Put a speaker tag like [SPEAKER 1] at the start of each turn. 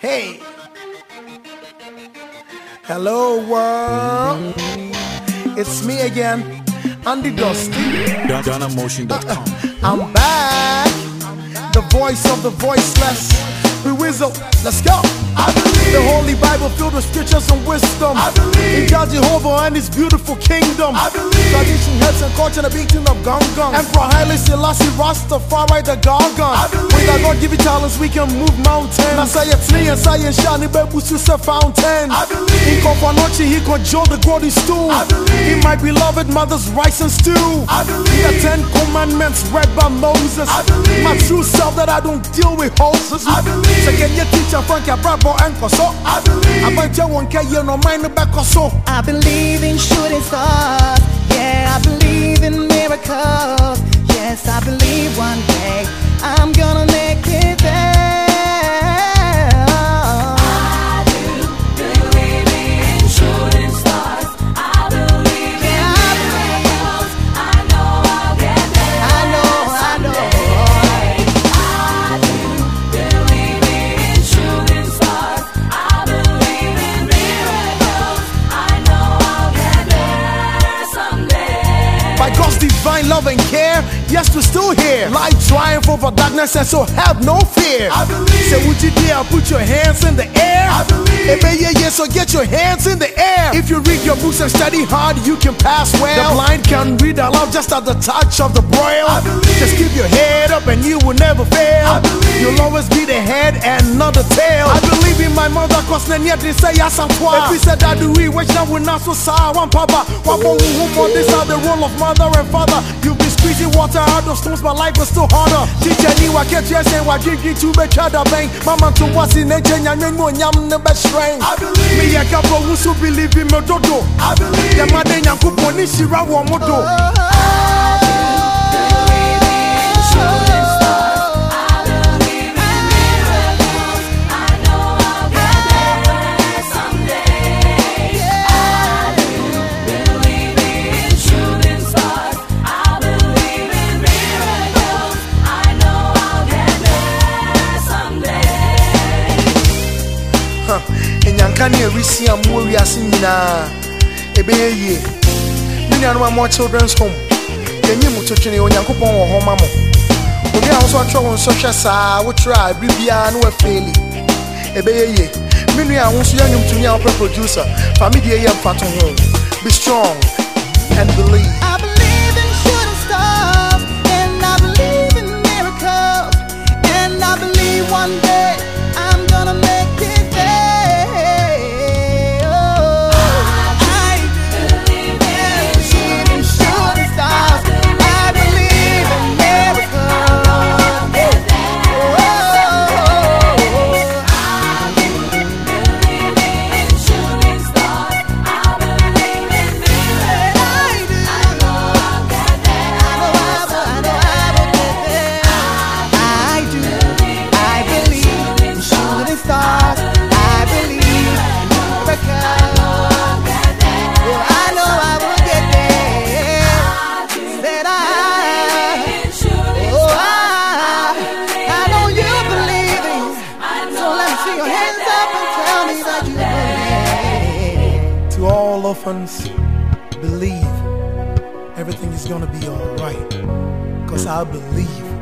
[SPEAKER 1] Hey. Hello, world. It's me again, Andy Dusty.
[SPEAKER 2] DonnaMotion.com. Uh-uh.
[SPEAKER 1] I'm back. The voice of the voiceless. We whistle. Let's go.
[SPEAKER 3] I believe.
[SPEAKER 1] The Holy Bible filled with scriptures and wisdom.
[SPEAKER 3] I believe.
[SPEAKER 1] In God Jehovah and His beautiful kingdom.
[SPEAKER 3] I believe.
[SPEAKER 1] Tradition, heads, and culture, the beating of gong gong. Emperor Haile Selassie, Rastafari, the Gargon.
[SPEAKER 3] I believe.
[SPEAKER 1] With our God given talents, we can move mountains. Nasaya Tni and Saya Shani Bebu Fountain.
[SPEAKER 3] I believe.
[SPEAKER 1] In Okomfo Anokye, he controlled the golden stool.
[SPEAKER 3] I believe.
[SPEAKER 1] In my beloved mother's rice and stew.
[SPEAKER 3] I believe.
[SPEAKER 1] In the Ten Commandments read by Moses.
[SPEAKER 3] I believe.
[SPEAKER 1] My true self that I don't deal with horses.
[SPEAKER 3] I believe.
[SPEAKER 1] So can you teacher Frank Abrabo and Koso?
[SPEAKER 3] I believe.
[SPEAKER 1] Abanja wonka ye no mind back or so.
[SPEAKER 4] I believe in shooting stars. Yeah, I believe in miracles. Yes, I believe one day
[SPEAKER 1] divine love and care, yes, we're still here. Light triumph over darkness, and so have no fear.
[SPEAKER 3] I believe.
[SPEAKER 1] Say, would you dare put your hands in the air?
[SPEAKER 3] I believe.
[SPEAKER 1] Amen, yeah, yeah, so get your hands in the air. If you read your books and study hard, you can pass well. The blind can read aloud just at the touch of the braille.
[SPEAKER 3] I believe.
[SPEAKER 1] Just keep your head up and you will never fail.
[SPEAKER 3] I believe.
[SPEAKER 1] You'll always be the head and not the tail. I my mother, cause then yet they say yes and twa. If we said that do we, which now we not so sour, one papa. Wabo who for this are the role of mother and father. You've been squeezing water out of stones, but life was still harder. Teacher, you I get you saying, what drink you to be chada bang. Mama to what's in a jenya, and mo nyam the best strain.
[SPEAKER 3] I believe.
[SPEAKER 1] Me, I can't who so believe in me, dodo.
[SPEAKER 3] I believe.
[SPEAKER 1] The mother, Yanku, Pony, Shira, Wamodo.
[SPEAKER 5] Believe
[SPEAKER 1] ɛnyanka ne awisi a mo wiase nyinaa ɛbɛyɛ yie me nuanom a mɔ children's home. Yɛnyi mu totwene onyankopɔn wɔ hɔ ma mo obi a wo nso atwerɛ wo nsɔhwɛ saa wotwerɛ a bere biara ne wafeeli ɛbɛyɛ yie me nua a wo nso yɛ nnwomtoni a wopɛ producer. Fa me deɛ yɛ mfa to ho be strong and believe orphans believe everything is gonna be alright. Because i believe